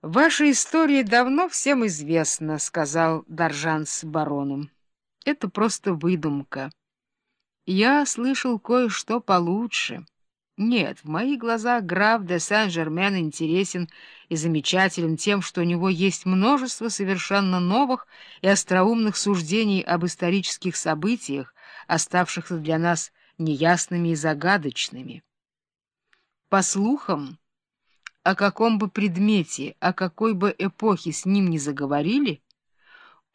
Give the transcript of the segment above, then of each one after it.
— Ваша история давно всем известна, — сказал Даржан с бароном. — Это просто выдумка. Я слышал кое-что получше. Нет, в моих глазах граф де Сен-Жермен интересен и замечателен тем, что у него есть множество совершенно новых и остроумных суждений об исторических событиях, оставшихся для нас неясными и загадочными. По слухам, о каком бы предмете, о какой бы эпохе с ним не заговорили,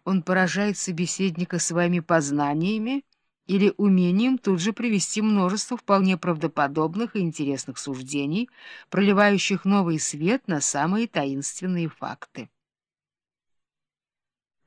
он поражает собеседника своими познаниями или умением тут же привести множество вполне правдоподобных и интересных суждений, проливающих новый свет на самые таинственные факты.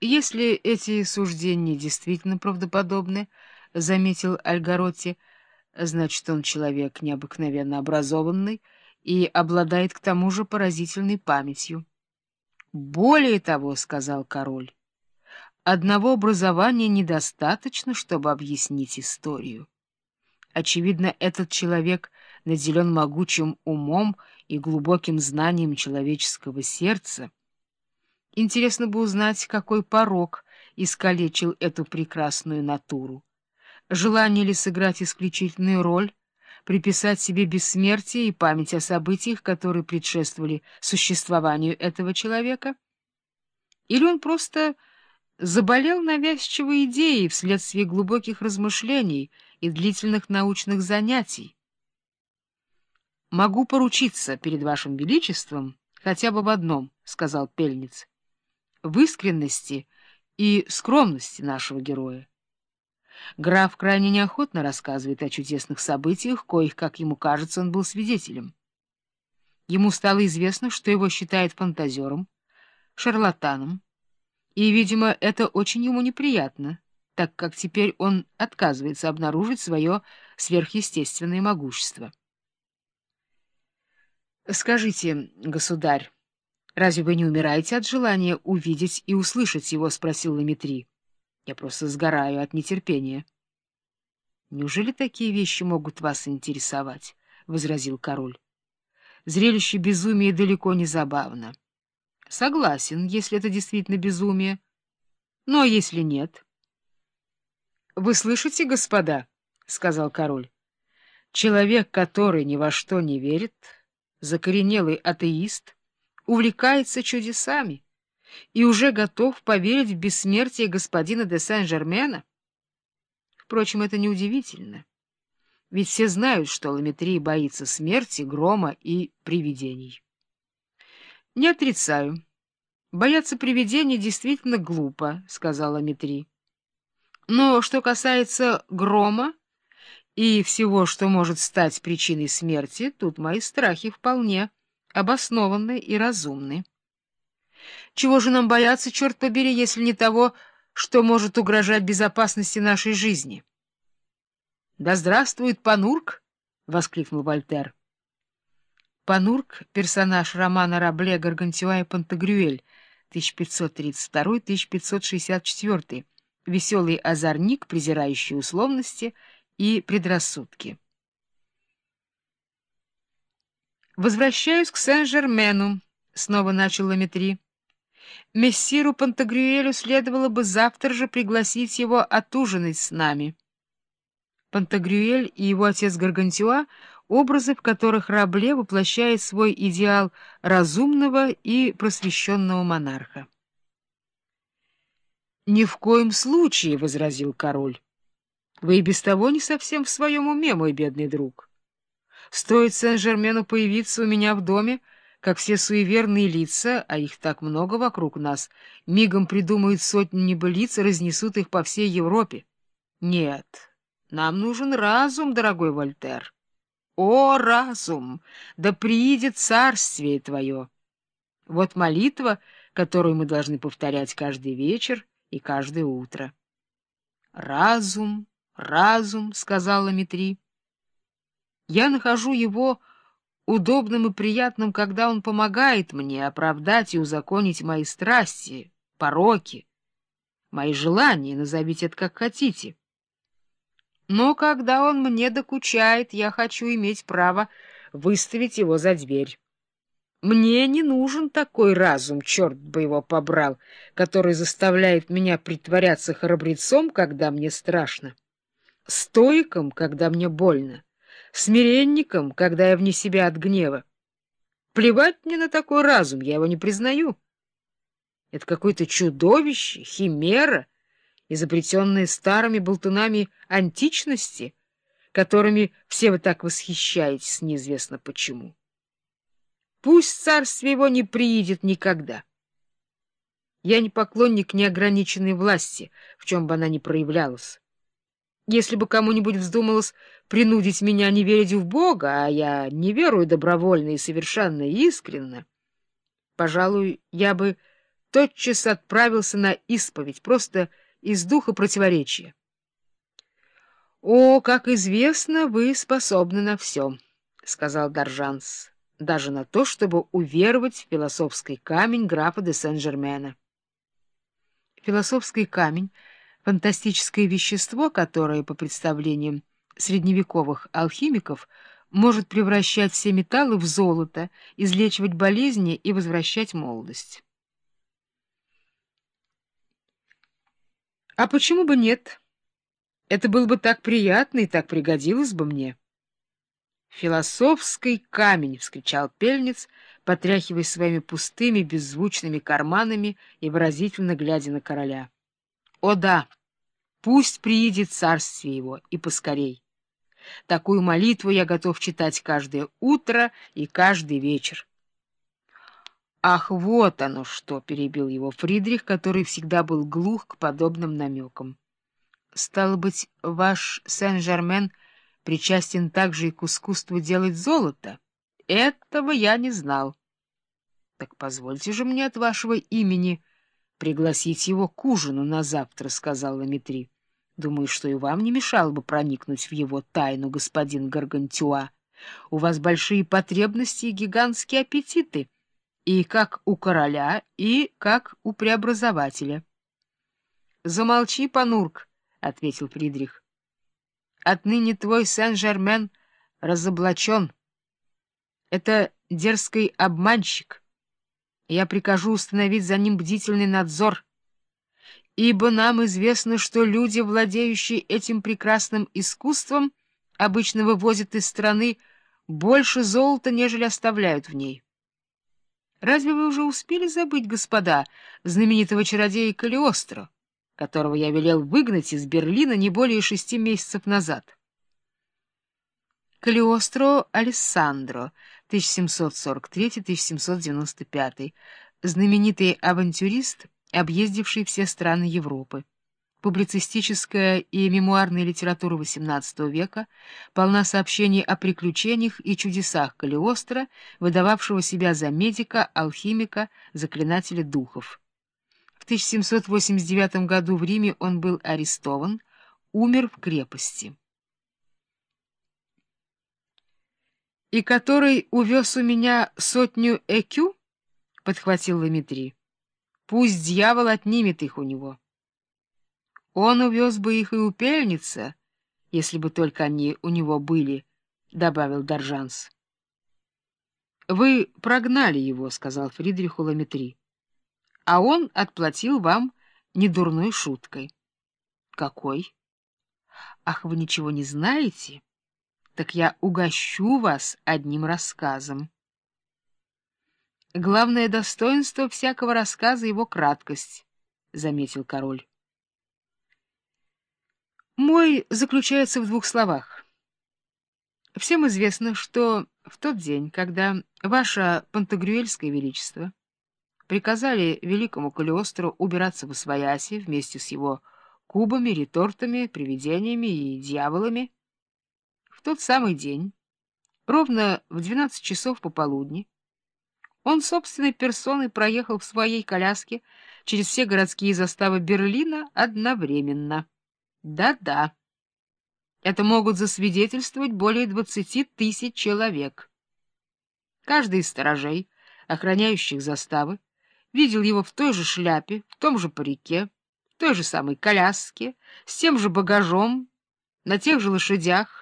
Если эти суждения действительно правдоподобны, — заметил Альгаротти, — значит, он человек необыкновенно образованный и обладает к тому же поразительной памятью. — Более того, — сказал король, — одного образования недостаточно, чтобы объяснить историю. Очевидно, этот человек наделен могучим умом и глубоким знанием человеческого сердца. Интересно бы узнать, какой порог искалечил эту прекрасную натуру. Желание ли сыграть исключительную роль, приписать себе бессмертие и память о событиях, которые предшествовали существованию этого человека? Или он просто заболел навязчивой идеей вследствие глубоких размышлений и длительных научных занятий? «Могу поручиться перед вашим величеством хотя бы в одном», — сказал Пельниц, — «в искренности и скромности нашего героя. Граф крайне неохотно рассказывает о чудесных событиях, коих, как ему кажется, он был свидетелем. Ему стало известно, что его считают фантазером, шарлатаном, и, видимо, это очень ему неприятно, так как теперь он отказывается обнаружить свое сверхъестественное могущество. «Скажите, государь, разве вы не умираете от желания увидеть и услышать его?» — спросил Ламетри. Я просто сгораю от нетерпения. — Неужели такие вещи могут вас интересовать? — возразил король. — Зрелище безумия далеко не забавно. — Согласен, если это действительно безумие. Но если нет... — Вы слышите, господа? — сказал король. — Человек, который ни во что не верит, закоренелый атеист, увлекается чудесами и уже готов поверить в бессмертие господина де Сен-Жермена? Впрочем, это неудивительно, ведь все знают, что Ламетрий боится смерти, грома и привидений. — Не отрицаю. Бояться привидений действительно глупо, — сказал Ламетри. Но что касается грома и всего, что может стать причиной смерти, тут мои страхи вполне обоснованы и разумны. Чего же нам бояться, черт побери, если не того, что может угрожать безопасности нашей жизни? — Да здравствует Панурк! — воскликнул Вольтер. Панурк — персонаж романа Рабле «Гаргантюа и Пантагрюэль» 1532-1564, веселый озорник, презирающий условности и предрассудки. «Возвращаюсь к Сен-Жермену», — снова начал Ламетри. Мессиру Пантагрюэлю следовало бы завтра же пригласить его отужинать с нами. Пантагрюэль и его отец Гаргантюа — образы, в которых Рабле воплощает свой идеал разумного и просвещенного монарха. «Ни в коем случае», — возразил король. «Вы и без того не совсем в своем уме, мой бедный друг. Стоит Сен-Жермену появиться у меня в доме, — как все суеверные лица, а их так много вокруг нас, мигом придумают сотни небылиц и разнесут их по всей Европе. Нет, нам нужен разум, дорогой Вольтер. О, разум! Да приидет царствие твое! Вот молитва, которую мы должны повторять каждый вечер и каждое утро. «Разум, разум», — сказала Митри. «Я нахожу его удобным и приятным, когда он помогает мне оправдать и узаконить мои страсти, пороки, мои желания, назовите это как хотите. Но когда он мне докучает, я хочу иметь право выставить его за дверь. Мне не нужен такой разум, черт бы его побрал, который заставляет меня притворяться храбрецом, когда мне страшно, стойком, когда мне больно, смиренником, когда я вне себя от гнева. Плевать мне на такой разум, я его не признаю. Это какое-то чудовище, химера, изобретенное старыми болтунами античности, которыми все вы так восхищаетесь, неизвестно почему. Пусть царствие его не приедет никогда. Я не поклонник неограниченной власти, в чем бы она ни проявлялась. Если бы кому-нибудь вздумалось принудить меня не верить в Бога, а я не верую добровольно и совершенно искренно, пожалуй, я бы тотчас отправился на исповедь, просто из духа противоречия. — О, как известно, вы способны на все, — сказал Даржанс даже на то, чтобы уверовать в философский камень графа де Сен-Жермена. Философский камень — фантастическое вещество, которое, по представлениям средневековых алхимиков, может превращать все металлы в золото, излечивать болезни и возвращать молодость. А почему бы нет? Это было бы так приятно и так пригодилось бы мне. «Философский камень!» — вскричал пельниц, потряхивая своими пустыми, беззвучными карманами и выразительно глядя на короля. «О да! Пусть приидет царствие его, и поскорей! Такую молитву я готов читать каждое утро и каждый вечер». «Ах, вот оно что!» — перебил его Фридрих, который всегда был глух к подобным намекам. «Стало быть, ваш Сен-Жермен — причастен также и к искусству делать золото. Этого я не знал. Так позвольте же мне от вашего имени пригласить его к ужину на завтра, — сказал Ламетри. Думаю, что и вам не мешало бы проникнуть в его тайну, господин Гаргантюа. У вас большие потребности и гигантские аппетиты, и как у короля, и как у преобразователя. — Замолчи, Панурк, — ответил Фридрих. Отныне твой Сен-Жермен разоблачен. Это дерзкий обманщик. Я прикажу установить за ним бдительный надзор, ибо нам известно, что люди, владеющие этим прекрасным искусством, обычно вывозят из страны больше золота, нежели оставляют в ней. Разве вы уже успели забыть, господа, знаменитого чародея Калиостро? которого я велел выгнать из Берлина не более шести месяцев назад. Калиостро Алессандро, 1743-1795, знаменитый авантюрист, объездивший все страны Европы. Публицистическая и мемуарная литература XVIII века полна сообщений о приключениях и чудесах Калиостро, выдававшего себя за медика, алхимика, заклинателя духов. 1789 году в Риме он был арестован, умер в крепости. «И который увез у меня сотню экю?» — подхватил Ламетри. «Пусть дьявол отнимет их у него». «Он увез бы их и у пельница, если бы только они у него были», — добавил Доржанс. «Вы прогнали его», — сказал Фридриху Ламетри а он отплатил вам недурной шуткой. — Какой? — Ах, вы ничего не знаете? Так я угощу вас одним рассказом. Главное достоинство всякого рассказа — его краткость, — заметил король. Мой заключается в двух словах. Всем известно, что в тот день, когда ваше Пантагрюэльское Величество приказали великому Калиостру убираться в Освояси вместе с его кубами, ретортами, привидениями и дьяволами. В тот самый день, ровно в двенадцать часов пополудни, он собственной персоной проехал в своей коляске через все городские заставы Берлина одновременно. Да-да, это могут засвидетельствовать более двадцати тысяч человек. Каждый из сторожей, охраняющих заставы, видел его в той же шляпе, в том же парике, в той же самой коляске, с тем же багажом, на тех же лошадях.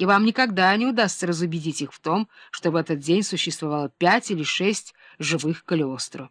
И вам никогда не удастся разубедить их в том, что в этот день существовало пять или шесть живых Калиостро.